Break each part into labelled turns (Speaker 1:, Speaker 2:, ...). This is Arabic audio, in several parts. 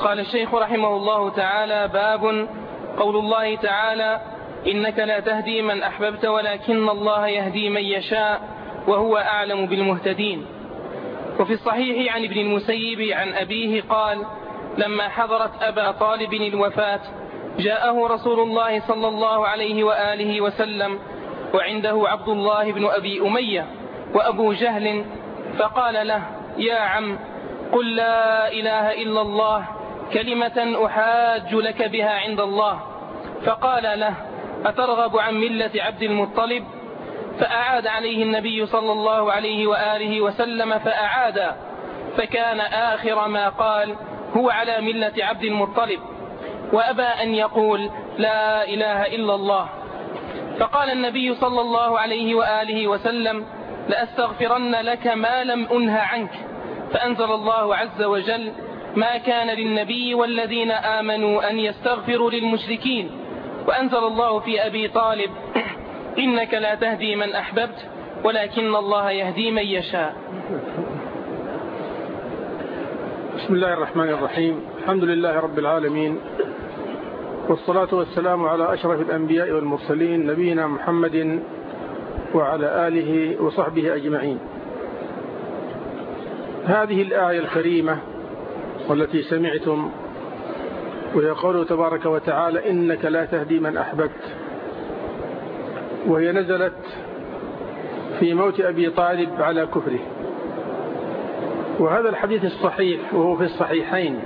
Speaker 1: قال الشيخ رحمه الله تعالى باب قول الله تعالى إنك لا تهدي من أحببت ولكن الله يهدي من يشاء وهو أعلم بالمهتدين. وفي الصحيح عن ابن المسيب عن أبيه قال لما حضرت أبا طالب الوفاة جاءه رسول الله صلى الله عليه وآله وسلم وعنده عبد الله بن أبي أمية وأبو جهل فقال له يا عم قل لا إله إلا الله كلمة أحاج لك بها عند الله. فقال له أترغب عن ملة عبد المطلب؟ فأعاد عليه النبي صلى الله عليه وآله وسلم فأعاد. فكان آخر ما قال هو على ملة عبد المطلب. وأبى أن يقول لا إله إلا الله. فقال النبي صلى الله عليه وآله وسلم لأستغفرن لك ما لم أنه عنك. فأنزل الله عز وجل ما كان للنبي والذين آمنوا أن يستغفروا للمشركين. وأنزل الله في أبي طالب إنك لا تهدي من أحببت ولكن الله يهدي من يشاء.
Speaker 2: بسم الله الرحمن الرحيم. الحمد لله رب العالمين والصلاة والسلام على أشرف الأنبياء والمرسلين نبينا محمد وعلى آله وصحبه أجمعين. هذه الآية الكريمة والتي سمعتم وهي قوله تبارك وتعالى إنك لا تهدي من أحببت. وهي نزلت في موت أبي طالب على كفره. وهذا الحديث الصحيح وهو في الصحيحين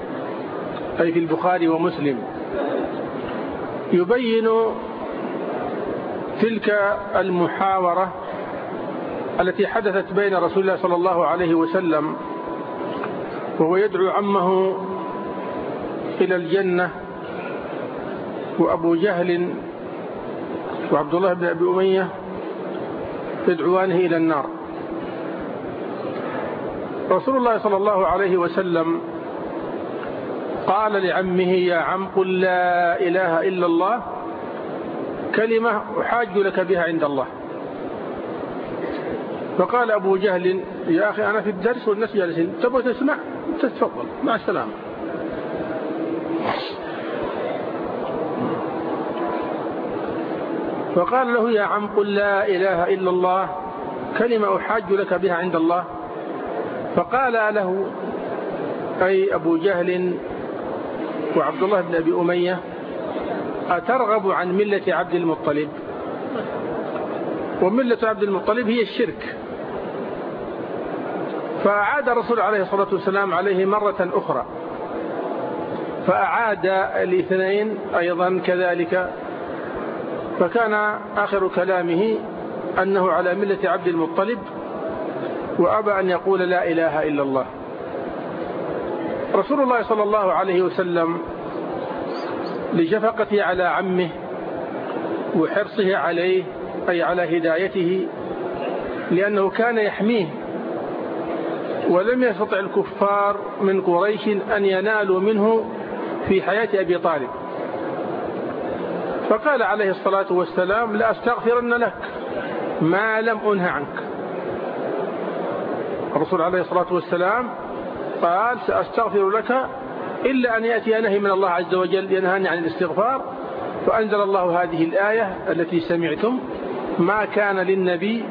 Speaker 2: أي في البخاري ومسلم. يبين تلك المحاورة التي حدثت بين رسول الله صلى الله عليه وسلم وهو يدعو عمه إلى الجنة وأبو جهل وعبد الله بن أبي أمية يدعوانه إلى النار. رسول الله صلى الله عليه وسلم قال لعمه يا عم قل لا إله إلا الله كلمة أحاج لك بها عند الله. فقال أبو جهل يا أخي أنا في الدرس والناس جالسين تبغى تسمع؟ تتفضل مع السلامة. فقال له يا عم قل لا إله إلا الله كلمة أحاج لك بها عند الله. فقال له أي أبو جهل وعبد الله بن أبي أمية أترغب عن ملة عبد المطلب؟ وملة عبد المطلب هي الشرك. فأعاد الرسول عليه الصلاة والسلام عليه مرة أخرى. فأعاد الاثنين أيضا كذلك. فكان آخر كلامه أنه على ملة عبد المطلب وأبى أن يقول لا إله إلا الله. رسول الله صلى الله عليه وسلم لشفقته على عمه وحرصه عليه أي على هدايته لأنه كان يحميه ولم يستطع الكفار من قريش أن ينالوا منه في حياة أبي طالب. فقال عليه الصلاة والسلام لأستغفرن لك ما لم أنه عنك. الرسول عليه الصلاة والسلام قال سأستغفر لك إلا أن يأتي نهي من الله عز وجل ينهاني عن الاستغفار. فأنزل الله هذه الآية التي سمعتم ما كان للنبي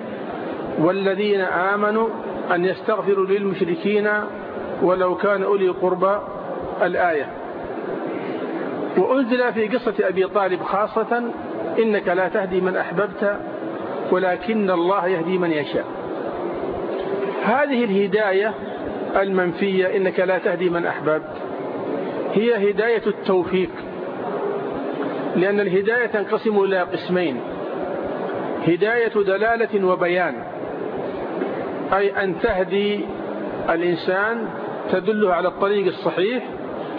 Speaker 2: والذين آمنوا أن يستغفروا للمشركين ولو كان أولي قربى الآية. وأنزل في قصة أبي طالب خاصة إنك لا تهدي من أحببت ولكن الله يهدي من يشاء. هذه الهداية المنفية إنك لا تهدي من أحببت هي هداية التوفيق لأن الهداية تنقسم إلى قسمين هداية دلالة وبيان. أي أن تهدي الإنسان تدله على الطريق الصحيح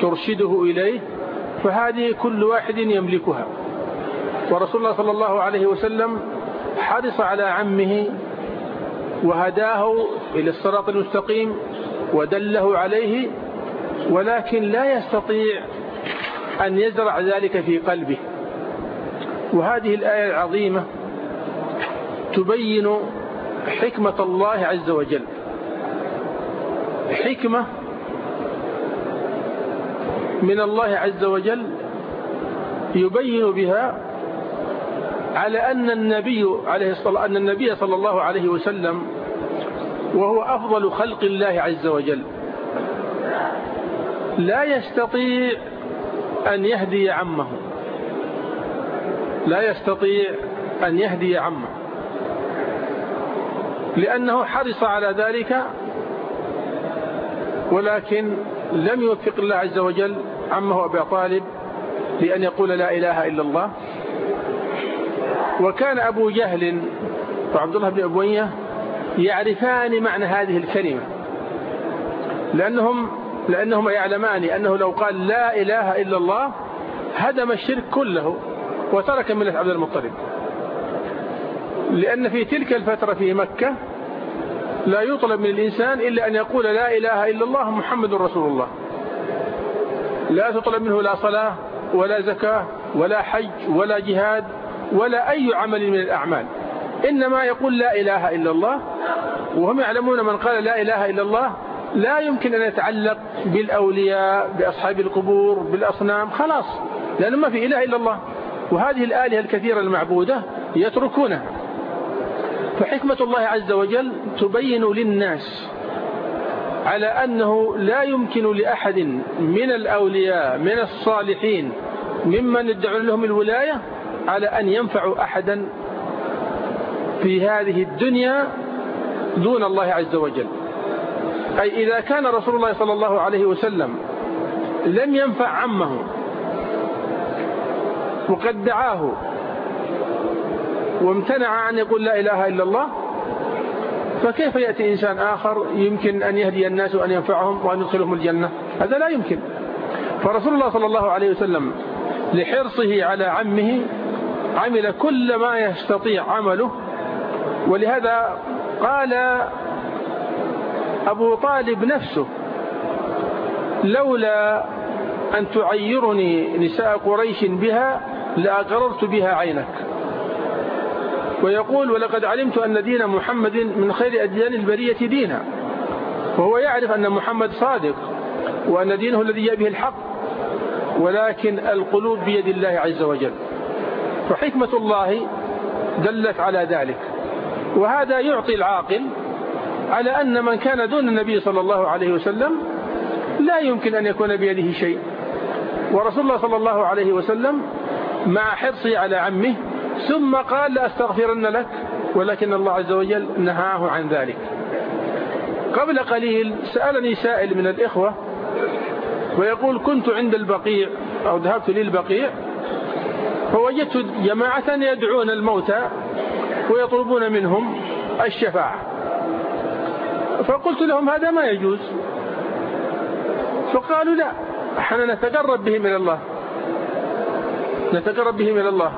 Speaker 2: ترشده إليه فهذه كل واحد يملكها. ورسول الله صلى الله عليه وسلم حرص على عمه وهداه إلى الصراط المستقيم ودله عليه ولكن لا يستطيع أن يزرع ذلك في قلبه. وهذه الآية العظيمة تبين حكمة الله عز وجل. حكمة من الله عز وجل يبين بها على أن النبي عليه الصلاة أن النبي صلى الله عليه وسلم وهو أفضل خلق الله عز وجل. لا يستطيع أن يهدي عمه. لا يستطيع أن يهدي عمه. لأنه حرص على ذلك ولكن لم يوفق الله عز وجل عمه أبا طالب لأن يقول لا إله إلا الله. وكان أبو جهل وعبد الله بن أبوية يعرفان معنى هذه الكلمة لأنهم لأنهما يعلمان أنه لو قال لا إله إلا الله هدم الشرك كله وترك ملة عبد المطلب. لأن في تلك الفترة في مكة لا يطلب من الإنسان إلا أن يقول لا إله إلا الله محمد رسول الله. لا تطلب منه لا صلاة ولا زكاة ولا حج ولا جهاد ولا أي عمل من الأعمال. إنما يقول لا إله إلا الله وهم يعلمون من قال لا إله إلا الله لا يمكن أن يتعلق بالأولياء بأصحاب القبور بالأصنام خلاص لأنه ما في إله إلا الله. وهذه الآلهة الكثيرة المعبودة يتركونها. فحكمة الله عز وجل تبين للناس على أنه لا يمكن لأحد من الأولياء من الصالحين ممن يدعون لهم الولاية على أن ينفعوا أحدا في هذه الدنيا دون الله عز وجل. أي إذا كان رسول الله صلى الله عليه وسلم لم ينفع عمه وقد دعاه وامتنع أن يقول لا إله إلا الله فكيف يأتي إنسان آخر يمكن أن يهدي الناس وأن ينفعهم وأن يدخلهم الجنة؟ هذا لا يمكن. فرسول الله صلى الله عليه وسلم لحرصه على عمه عمل كل ما يستطيع عمله ولهذا قال أبو طالب نفسه لولا أن تعيرني نساء قريش بها لأقررت بها عينك. ويقول ولقد علمت أن دين محمد من خير أديان البرية دينا. وهو يعرف أن محمد صادق وأن دينه الذي جاء به الحق ولكن القلوب بيد الله عز وجل. فحكمة الله دلت على ذلك. وهذا يعطي العاقل على أن من كان دون النبي صلى الله عليه وسلم لا يمكن أن يكون بيده شيء. ورسول الله صلى الله عليه وسلم مع حرصه على عمه ثم قال لأستغفرن لك ولكن الله عز وجل نهاه عن ذلك. قبل قليل سألني سائل من الإخوة ويقول كنت عند البقيع أو ذهبت للبقيع فوجدت جماعة يدعون الموتى ويطلبون منهم الشفاعة. فقلت لهم هذا ما يجوز. فقالوا لا إحنا نتقرب بهم إلى الله. نتقرب بهم إلى الله.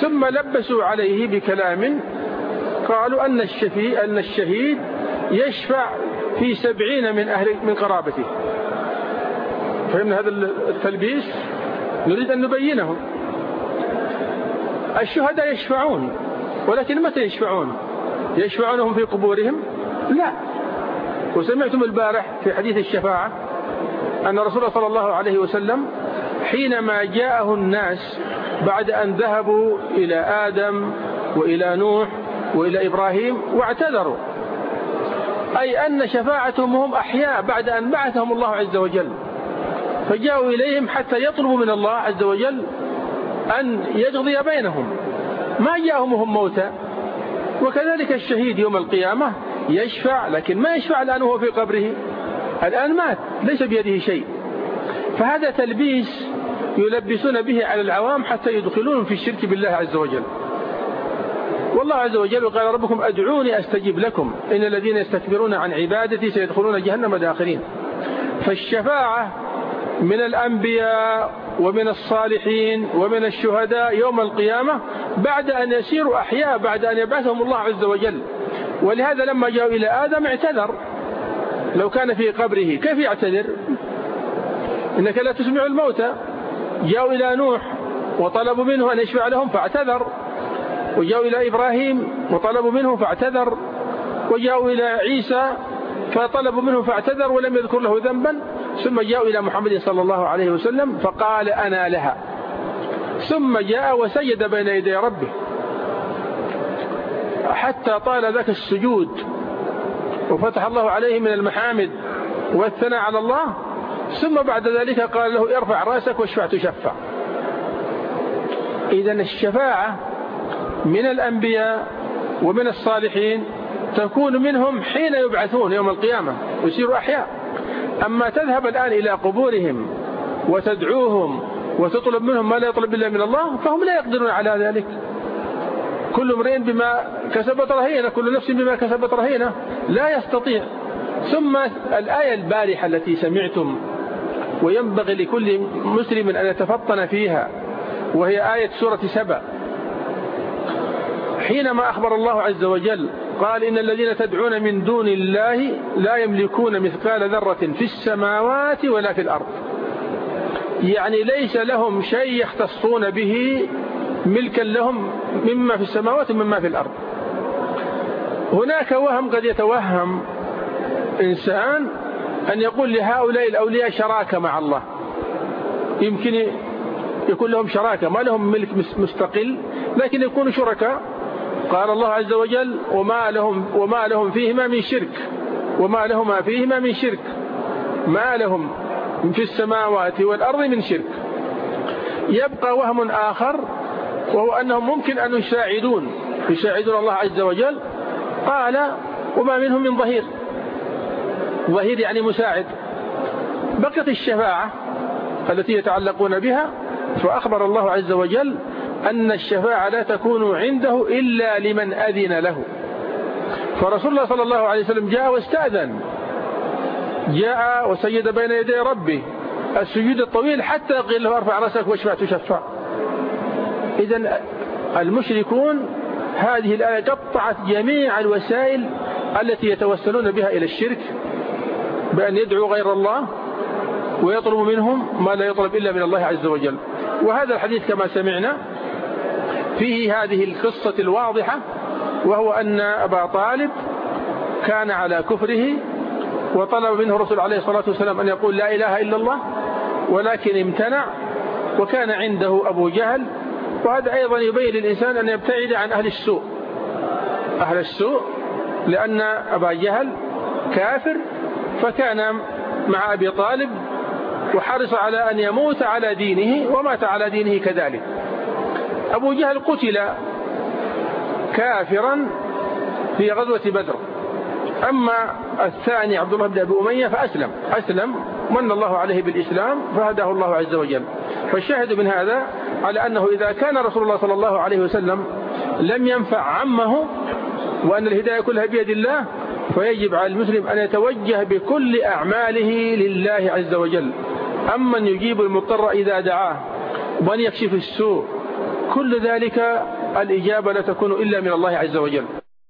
Speaker 2: ثم لبسوا عليه بكلام قالوا أن الشفي أن الشهيد يشفع في سبعين من أهل من قرابته. فهمنا هذا التلبيس؟ نريد أن نبينه. الشهداء يشفعون ولكن متى يشفعون؟ يشفعونهم في قبورهم؟ لا. وسمعتم البارح في حديث الشفاعة أن رسول الله صلى الله عليه وسلم حينما جاءه الناس بعد أن ذهبوا إلى آدم وإلى نوح وإلى إبراهيم واعتذروا. أي أن شفاعتهم هم أحياء بعد أن بعثهم الله عز وجل. فجاءوا إليهم حتى يطلبوا من الله عز وجل أن يقضي بينهم. ما جاءهم هم موتى. وكذلك الشهيد يوم القيامة يشفع لكن ما يشفع الآن وهو في قبره. الآن مات ليس بيده شيء. فهذا تلبيس يلبسون به على العوام حتى يدخلون في الشرك بالله عز وجل. والله عز وجل قال ربكم أدعوني أستجب لكم. إن الذين يستكبرون عن عبادتي سيدخلون جهنم داخرين. فالشفاعة من الأنبياء ومن الصالحين ومن الشهداء يوم القيامة بعد أن يسيروا أحياء بعد أن يبعثهم الله عز وجل. ولهذا لما جاءوا إلى آدم اعتذر. لو كان في قبره كيف يعتذر؟ إنك لا تسمع الموتى. جاءوا إلى نوح وطلبوا منه أن يشفع لهم فاعتذر. وجاءوا إلى إبراهيم وطلبوا منه فاعتذر. وجاءوا إلى عيسى فطلبوا منه فاعتذر ولم يذكر له ذنبا. ثم جاءوا إلى محمد صلى الله عليه وسلم فقال أنا لها. ثم جاء وسجد بين يدي ربه. حتى طال ذاك السجود. وفتح الله عليه من المحامد. والثناء على الله. ثم بعد ذلك قال له ارفع رأسك واشفع تشفع. إذا الشفاعة من الأنبياء ومن الصالحين تكون منهم حين يبعثون يوم القيامة ويصيروا أحياء. أما تذهب الآن إلى قبورهم وتدعوهم وتطلب منهم ما لا يطلب إلا من الله فهم لا يقدرون على ذلك. كل امرئ بما كسبت رهينة كل نفس بما كسبت رهينة لا يستطيع. ثم الآية البارحة التي سمعتم وينبغي لكل مسلم أن يتفطن فيها وهي آية سورة سبأ. حينما أخبر الله عز وجل قال إن الذين تدعون من دون الله لا يملكون مثقال ذرة في السماوات ولا في الأرض. يعني ليس لهم شيء يختصون به ملكا لهم مما في السماوات ومما في الأرض. هناك وهم قد يتوهم إنسان أن يقول لهؤلاء الأولياء شراكة مع الله. يمكن يكون لهم شراكة ما لهم ملك مستقل لكن يكونوا شركاء. قال الله عز وجل وما لهم, وما لهم فيهما من شرك وما لهما فيهما من شرك ما لهم في السماوات والأرض من شرك. يبقى وهم آخر وهو أنهم ممكن أن يساعدون يساعدون الله عز وجل. قال وما منهم من ظهير. ظهير يعني مساعد. بقت الشفاعة التي يتعلقون بها فأخبر الله عز وجل أن الشفاعة لا تكون عنده إلا لمن أذن له. فرسول الله صلى الله عليه وسلم جاء واستأذن. جاء وسجد بين يدي ربه السجود الطويل حتى قيل له ارفع رأسك واشفع تشفع. إذا المشركون هذه الآية قطعت جميع الوسائل التي يتوسلون بها إلى الشرك. بأن يدعوا غير الله ويطلب منهم ما لا يطلب إلا من الله عز وجل. وهذا الحديث كما سمعنا فيه هذه القصة الواضحة وهو أن أبا طالب كان على كفره وطلب منه الرسول عليه الصلاة والسلام أن يقول لا إله إلا الله ولكن امتنع وكان عنده أبو جهل وهذا أيضا يبين للإنسان أن يبتعد عن أهل السوء. أهل السوء لأن أبا جهل كافر فكان مع أبي طالب وحرص على أن يموت على دينه ومات على دينه كذلك. أبو جهل قتل كافرا في غزوة بدر. أما الثاني عبد الله بن أبي أمية فأسلم. أسلم من الله عليه بالإسلام فهداه الله عز وجل. فالشاهد من هذا على أنه إذا كان رسول الله صلى الله عليه وسلم لم ينفع عمه وأن الهداية كلها بيد الله فيجب على المسلم أن يتوجه بكل أعماله لله عز وجل. أما أن يجيب المضطر إذا دعاه وأن يكشف السوء. كل ذلك الإجابة لا تكون إلا من الله عز وجل.